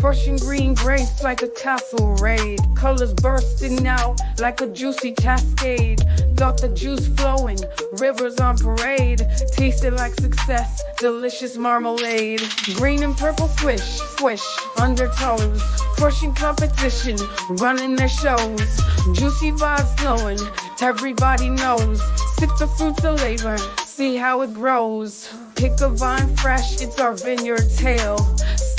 Crushing green grapes like a castle raid. Colors bursting out like a juicy cascade. Got the juice flowing, rivers on parade. Tasted like success, delicious marmalade. Green and purple swish, swish, undertones. Crushing competition, running their shows. Juicy vibes flowing, everybody knows. Sip the fruits of labor, see how it grows. Pick a vine fresh, it's our vineyard tale.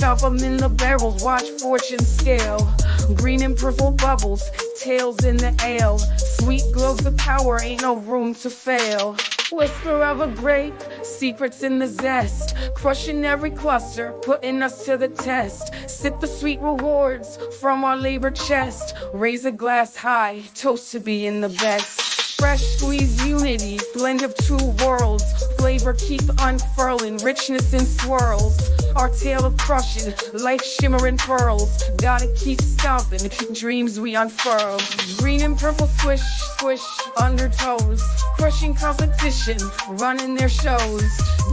Stop 'em in the barrels, watch fortune scale. Green and purple bubbles, tails in the ale. Sweet glows of power, ain't no room to fail. Whisper of a grape, secrets in the zest. Crushing every cluster, putting us to the test. Sip the sweet rewards from our labor chest. Raise a glass high, toast to being the best. Fresh squeeze unity, blend of two worlds. Flavor keep unfurling, richness in swirls. Our tale of crushing, life shimmering pearls. Gotta keep stomping, dreams we unfurl. Green and purple swish, squish, undertows. Crushing competition, running their shows.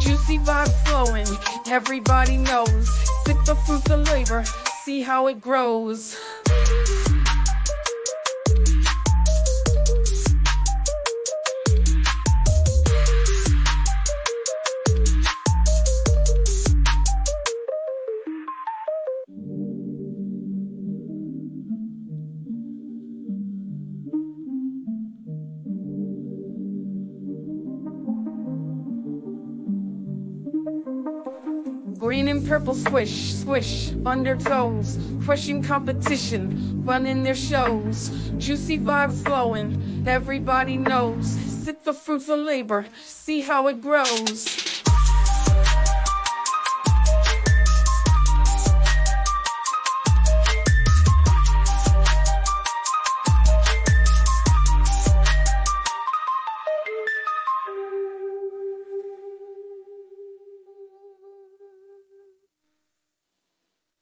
Juicy vibe flowing, everybody knows. Sip the fruits of labor, see how it grows. Green and purple swish, swish, undertones, crushing competition, running their shows. Juicy vibes flowing, everybody knows. Sip the fruits of labor, see how it grows.